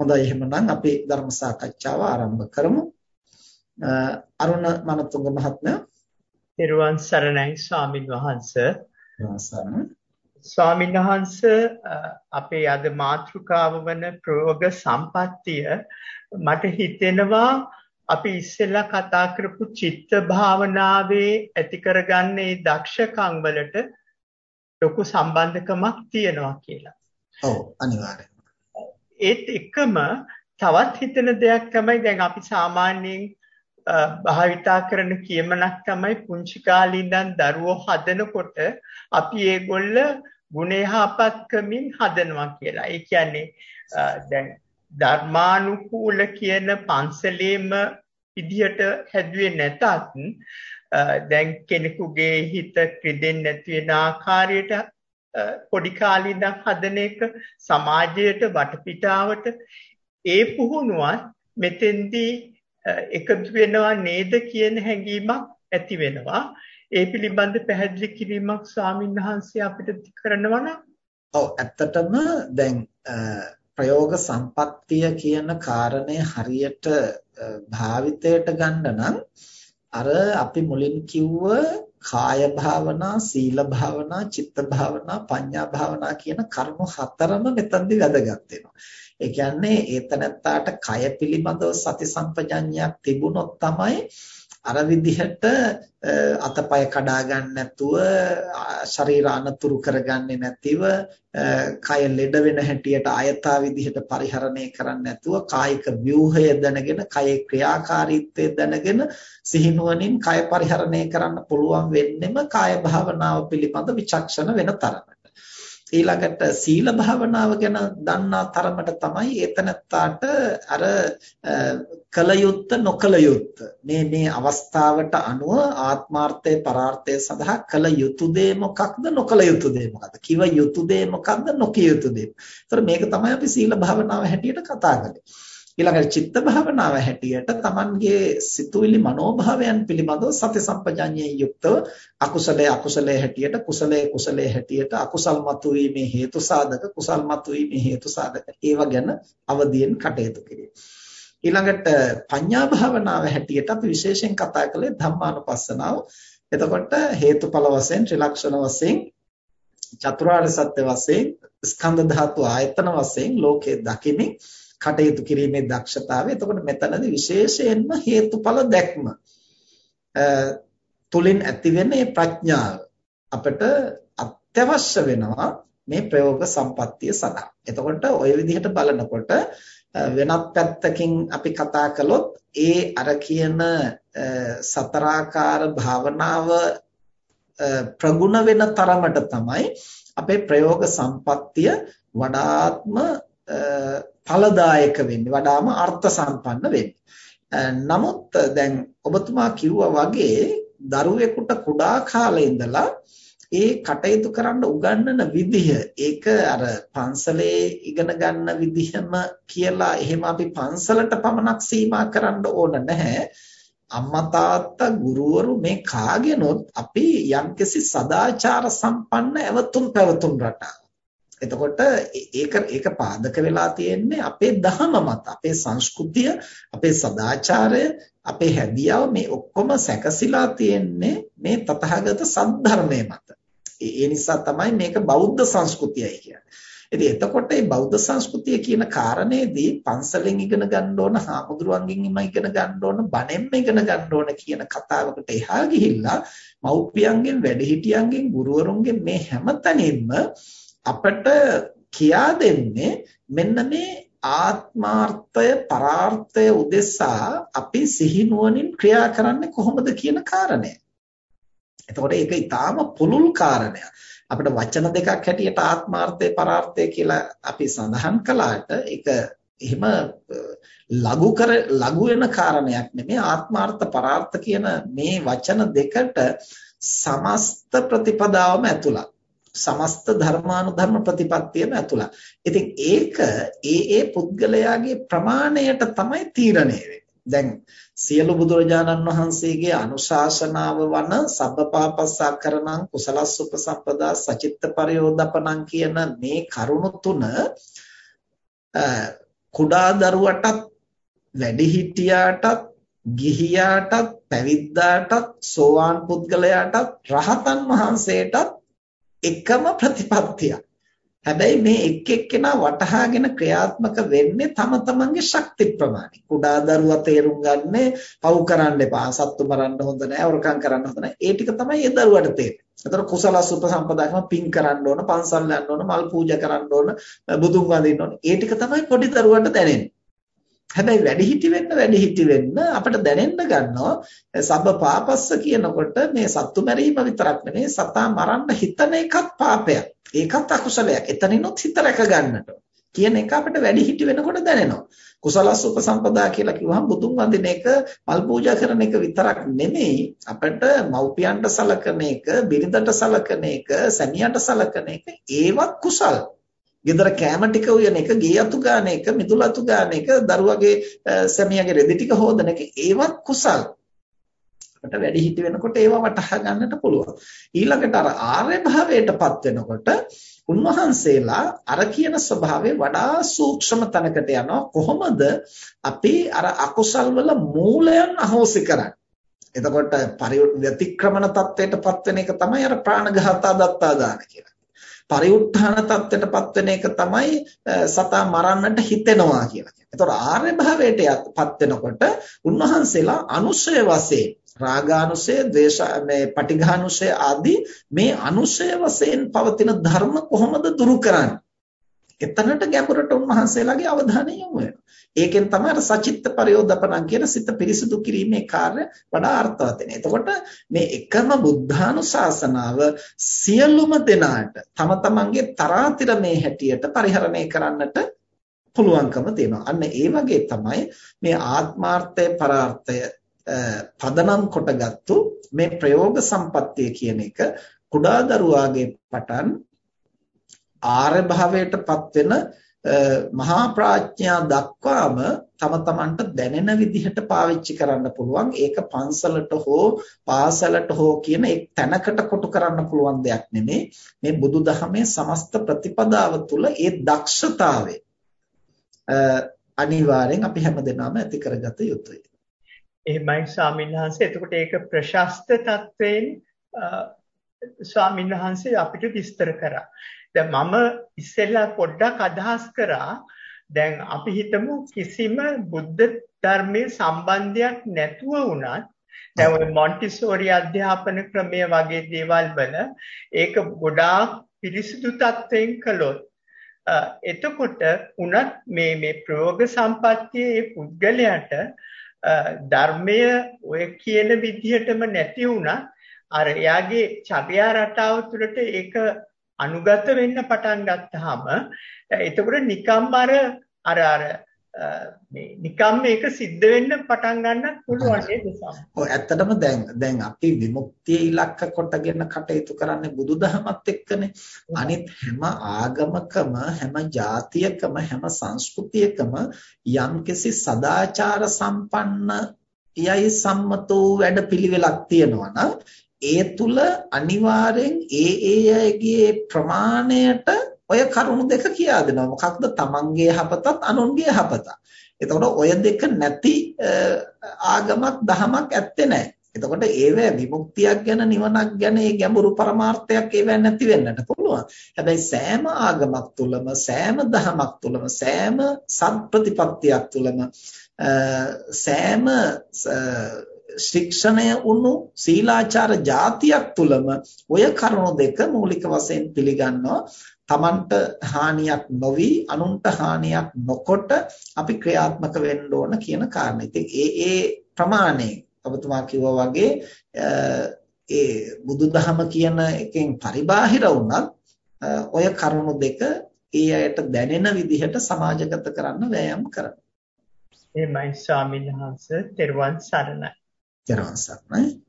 හොඳයි එහෙමනම් අපි ධර්ම සාකච්ඡාව ආරම්භ කරමු. අරුණ මනතුංග මහත්මයා පෙරුවන් සරණයි ස්වාමින් වහන්සේ. ස්වාමීන් වහන්ස අපේ අද මාතෘකාව වන ප්‍රයෝග සම්පත්තිය මට හිතෙනවා අපි ඉස්සෙල්ලා කතා කරපු චිත්ත භාවනාවේ ඇති කරගන්නේ දක්ෂකම් වලට ලොකු සම්බන්ධකමක් තියෙනවා කියලා. ඔව් අනිවාර්යයෙන්. ඒත් එකම තවත් හිතෙන දෙයක් තමයි දැන් අපි සාමාන්‍යයෙන් භාවිතා කරන කියමනක් තමයි පුංචි කාලේ ඉඳන් දරුවෝ හදනකොට අපි ඒගොල්ල ගුණේහාපත්කමින් හදනවා කියලා. ඒ කියන්නේ දැන් ධර්මානුකූල කියන පන්සලේම විදියට හැදුවේ නැතත් දැන් කෙනෙකුගේ හිත ක්‍රිදෙන්නේ නැති වෙන ආකාරයට පොඩි කාලේ ඉඳන් හදන එක සමාජයට වටපිටාවට ඒ පුහුණුවත් මෙතෙන්දී එකතු වෙනවා නේද කියන හැඟීමක් ඇති වෙනවා. ඒ පිළිබඳ පැහැදිලි කිරීමක් ස්වාමීන් වහන්සේ අපිට කරනවා නම්? ඔව් ඇත්තටම දැන් ප්‍රයෝග සම්පත්තිය කියන කාරණය හරියට භාවිතයට ගන්න නම් අර අපි මුලින් කිව්ව කාය භාවනා, සීල භාවනා, චිත්ත භාවනා, පඤ්ඤා භාවනා කියන කරුණු හතරම මෙතනදී වැදගත් වෙනවා. ඒ කියන්නේ ඒතනත්තාට කය පිළිබඳව සති සම්පජඤ්ඤයක් තිබුණොත් තමයි අර විදිහට අතපය කඩා ගන්න නැතුව ශරීර අනතුරු කරගන්නේ නැතිව කය ලෙඩ වෙන හැටියට අයථා විදිහට පරිහරණය කරන්නේ නැතුව කායික ව්‍යුහය දැනගෙන කයේ ක්‍රියාකාරීත්වය දැනගෙන සිහිනුවණින් කය පරිහරණය කරන්න පුළුවන් වෙන්නෙම කාය භාවනාව පිළිබඳ විචක්ෂණ වෙන තරමට ඊළඟට සීල භාවනාව ගැන දන්නා තරමට තමයි ඒතනත්තාට අර කලයුත්ත නොකලයුත්ත මේ මේ අවස්ථාවට අනුව ආත්මාර්ථය පරාර්ථය සඳහා කල යුතු දේ මොකක්ද නොකල යුතු දේ මොකක්ද කිව යුතු දේ මොකක්ද නොකිය යුතු දේ. ඒතර මේක තමයි අපි සීල භාවනාව හැටියට කතා කරන්නේ. ඊළඟට චිත්ත භාවනාව හැටියට Tamanගේ සිතුවිලි මනෝභාවයන් පිළිබඳව සති සම්පජාඤ්ඤයෙන් යුක්තව අකුසලයේ අකුසලයේ හැටියට කුසලයේ කුසලයේ හැටියට අකුසල් මතුවීමේ හේතු සාධක කුසල් මතුවීමේ හේතු සාධක ඒව ගැන අවදියෙන් කටයුතු කිරීම. ඊළඟට පඤ්ඤා භාවනාව හැටියට අපි විශේෂයෙන් කතා කළේ ධම්මානුපස්සනාව. එතකොට හේතුඵල වශයෙන් ත්‍රිලක්ෂණ වශයෙන් චතුරාර්ය සත්‍ය වශයෙන් ස්කන්ධ ධාතු ආයතන වශයෙන් ලෝකේ දකිමින් කටයුතු කිරීමේ දක්ෂතාවය. එතකොට මෙතනදී විශේෂයෙන්ම හේතුඵල දැක්ම තුලින් ඇතිවෙන මේ ප්‍රඥාව අපිට අත්‍යවශ්‍ය වෙනවා මේ ප්‍රයෝග සම්පත්තිය සඳහා. එතකොට ওই විදිහට බලනකොට වෙනත් පැත්තකින් අපි කතා කළොත් ඒ අර කියන සතරාකාර භාවනාව ප්‍රගුණ වෙන තරමට තමයි අපේ ප්‍රයෝග සම්පත්තිය වඩාත්ම ඵලදායක වෙන්නේ වඩාම අර්ථ සම්පන්න වෙන්නේ. නමුත් දැන් ඔබතුමා කිව්වා වගේ දරුවෙකුට කුඩා කාලේ ඉඳලා ඒ කටයුතු කරන්න උගන්වන විදිහ ඒක අර පන්සලේ ඉගෙන ගන්න විදිහම කියලා එහෙම අපි පන්සලට පමණක් සීමා කරන්න ඕන නැහැ. අම්මා තාත්තා ගුරුවරු මේ කාගෙනොත් අපි යම්කිසි සදාචාර සම්පන්න ඇවතුම් පැවතුම් රටාවක් එතකොට ඒක ඒක පාදක වෙලා තියෙන්නේ අපේ දහම මත අපේ සංස්කෘතිය අපේ සදාචාරය අපේ හැදියාව මේ ඔක්කොම සැකසීලා තියෙන්නේ මේ තථාගත සද්ධර්මයේ මත. ඒ නිසා තමයි මේක බෞද්ධ සංස්කෘතියයි කියන්නේ. ඉතින් එතකොට මේ බෞද්ධ සංස්කෘතිය කියන කාරණේදී පන්සලෙන් ඉගෙන ගන්න ඕන හාමුදුරුවන්ගෙන් ඉගෙන ගන්න ඕන බණෙන්ම ඉගෙන ගන්න ඕන කියන කතාවකට එහා ගිහිල්ලා මව්පියන්ගෙන් වැඩිහිටියන්ගෙන් ගුරුවරුන්ගෙන් මේ හැම තැනින්ම අපට කියා දෙන්නේ මෙන්න මේ ආත්මාර්ථය පරාර්ථය උදෙසා අපි සිහිනුවණින් ක්‍රියා කරන්නේ කොහොමද කියන කාරණය. එතකොට ඒක ඊටාම පුළුල් කාරණයක්. අපිට වචන දෙකක් හැටියට ආත්මාර්ථය පරාර්ථය කියලා අපි සඳහන් කළාට ඒක එහෙම ලඝු කර ලඝු වෙන කාරණයක් නෙමෙයි ආත්මාර්ථ පරාර්ථ කියන මේ වචන දෙකට සමස්ත ප්‍රතිපදාවම ඇතුළත්. සමස්ත ධර්මානුධර්ම ප්‍රතිපත්තියම ඇතුළත්. ඉතින් ඒක ඒ ඒ පුද්ගලයාගේ ප්‍රමාණයට තමයි තීරණය දැන් සියලු බුදුරජාණන් වහන්සේගේ අනුශාසනාව වන සබ්බපාපස්සකරණං කුසලස්සුපසම්පදා සචිත්ත පරයෝදපණං කියන මේ කරුණු තුන කුඩා දරුවටත් වැඩිහිටියාටත් ගිහියාටත් පැවිද්දාටත් සෝවාන් පුද්ගලයාටත් රහතන් වහන්සේටත් එකම ප්‍රතිපත්තියක්. හැබැයි මේ එක් එක්කෙනා වටහාගෙන ක්‍රියාත්මක වෙන්නේ තම තමන්ගේ ශක්ති ප්‍රමාණය. කුඩා දරුවා තේරුම් ගන්නේ පව් කරන්න එපා, සත්තු මරන්න හොඳ නැහැ, වරකම් කරන්න හොඳ නැහැ. ඒ ටික තමයි ඒ දරුවාට තේරෙන්නේ. ඒතර කුසල සුපසම්පදාකම පින් කරන්න ඕන, පන්සල් යන්න ඕන, මල් පූජා කරන්න ඕන, බුදුන් වඳින්න ඕන. ඒ ටික තමයි පොඩි දරුවන්ට දැනෙන්නේ. හැබැයි වැඩිහිටි වෙන්න වැඩිහිටි වෙන්න අපිට දැනෙන්න ගන්නවා සබ්බ පාපස්ස කියනකොට මේ සත්තු මැරීම විතරක් නෙමෙයි සතා මරන්න හිතන එකත් පාපයක්. ඒකත් අකුසලයක්. එතනිනුත් හිත රැක ගන්නට කියන එක අපිට වැඩි හිටි වෙනකොට දැනෙනවා. කුසලස් උපසම්පදා කියලා කිව්වහම බුදුන් වඳින එක, මල් පූජා කරන එක විතරක් නෙමෙයි අපිට මව්පියන්ට සලකන එක, බිරිඳට සලකන එක, සැමියාට සලකන එක ඒවත් කුසල්. ගෙදර කෑම ටික උයන එක, ගේ අතු ගන්න එක, මිදුල අතු ගන්න එක, දරුවගේ සැමියාගේ රෙදි ටික හොදන එක ඒවත් කුසල්. අපිට වැඩි හිටි වෙනකොට ඒවා වටහා ගන්නට පුළුවන්. ඊළඟට අර ආර්ය භාවයටපත් වෙනකොට උන්වහන්සේලා අර කියන ස්වභාවය වඩා සූක්ෂම තැනකට යනවා. කොහොමද අපි අර අකුසල් වල මූලයන් අහෝසි කරන්නේ? එතකොට පරිවර්තික්‍රමන தත්වයටපත් වෙන එක තමයි අර ප්‍රාණඝාතා දත්තා දාන කියලා. පරිඋත්ථාන தත්වයටපත් වෙන එක තමයි සතා මරන්නට හිතෙනවා කියලා කියන්නේ. එතකොට ආර්ය භාවයටපත් වෙනකොට උන්වහන්සේලා අනුශය වශයෙන් රාගානුසය, ද්වේෂ මේ පටිඝානුසය ආදී මේ අනුසය වශයෙන් පවතින ධර්ම කොහොමද දුරු කරන්නේ? එතනට ගැඹුරට උන්වහන්සේලාගේ අවධානය යොමු වෙනවා. ඒකෙන් තමයි අර සචිත්ත පරියෝදපණං කියන සිත පිරිසිදු කිරීමේ කාර්ය වඩා අර්ථවත් වෙන්නේ. එතකොට මේ එකම බුද්ධානුශාසනාව සියලුම දෙනාට තම තමන්ගේ තරාතිරමේ හැටියට පරිහරණය කරන්නට පුළුවන්කම තියෙනවා. අන්න ඒ වගේ තමයි මේ ආත්මාර්ථය පරාර්ථය පදනම් කොටගත්තු මේ ප්‍රයෝග සම්පත්තිය කියන එක කුඩා දරුවාගේ පටන් ආර්ය භාවයටපත් වෙන මහා ප්‍රඥා දක්වාම තම තමන්ට දැනෙන විදිහට පාවිච්චි කරන්න පුළුවන් ඒක පන්සලට හෝ පාසලට හෝ කියන එක් තැනකට කොටු කරන්න පුළුවන් දෙයක් නෙමෙයි මේ බුදුදහමේ සමස්ත ප්‍රතිපදාව තුළ ඒ දක්ෂතාවය අනිවාර්යෙන් අපි හැමදෙනාම ඇති කරගත යුතුයි එහෙමයි ස්වාමීන් වහන්සේ. එතකොට ඒක ප්‍රශස්ත තත්වයෙන් ස්වාමීන් වහන්සේ අපිට විස්තර කරා. දැන් මම ඉස්සෙල්ලා පොඩ්ඩක් අදහස් කරා. දැන් අපි හිතමු කිසිම බුද්ධ ධර්මයේ සම්බන්ධයක් නැතුව වුණත් දැන් ඔය මොන්ටිසෝරි අධ්‍යාපන ක්‍රමය වගේ දේවල් වල ඒක ගොඩාක් පිරිසිදු තත්වයෙන් කළොත් එතකොට උනත් මේ මේ ප්‍රයෝග සම්පත්තියේ පුද්ගලයාට ධර්මය ඔය කියන විදිහටම නැති වුණා අර එයාගේ චර්යා රටාව තුළට ඒක අනුගත වෙන්න පටන් ගත්තාම එතකොට නිකම් අර අර අර මේ නිකම් මේක සිද්ධ වෙන්න පටන් ගන්නත් පුළුවන් නේද සම්. ඔව් ඇත්තටම දැන් දැන් අපි විමුක්තිය ඉලක්ක කොටගෙන කටයුතු කරන්නේ බුදුදහමත් එක්කනේ. අනිත් හැම ආගමකම හැම ජාතියකම හැම සංස්කෘතියකම යම්කිසි සදාචාර සම්පන්න යයි සම්මතෝ වැඩපිළිවෙලක් තියෙනවා නම් ඒ තුල අනිවාර්යෙන් ඒ ඒ අයගේ ප්‍රමාණයට ඔය කරුණු දෙක කියා දෙනවා. මොකක්ද? තමන්ගේ යහපතත් අනුන්ගේ යහපතත්. එතකොට ඔය දෙක නැති ආගමක් දහමක් ඇත්තේ නැහැ. එතකොට ඒවැ විමුක්තියක් ගැන නිවනක් ගැන ඒ ගැඹුරු පරමාර්ථයක් ඒවැ නැති වෙන්නට පුළුවන්. හැබැයි සෑම ආගමක් තුළම සෑම දහමක් තුළම සෑම සත්ප්‍රතිපත්තියක් තුළම සෑම ශික්ෂණය වුණු සීලාචාර જાතියක් තුළම ඔය කරුණු දෙක මූලික වශයෙන් පිළිගන්නවා තමන්ට හානියක් නොවි අනුන්ට හානියක් නොකොට අපි ක්‍රියාත්මක වෙන්න ඕන කියන කාරණේ. ඉතින් ඒ ඒ ප්‍රමාණය ඔබතුමා කිව්වා වගේ ඒ බුදුදහම කියන එකෙන් පරිබාහිර වුණත් ඔය කරුණු දෙක ඒ අයට දැනෙන විදිහට සමාජගත කරන්න වෑයම් කරනවා. එහෙමයි ස්වාමීන් වහන්සේ තෙරුවන් සරණයි. තෙරුවන් සරණයි.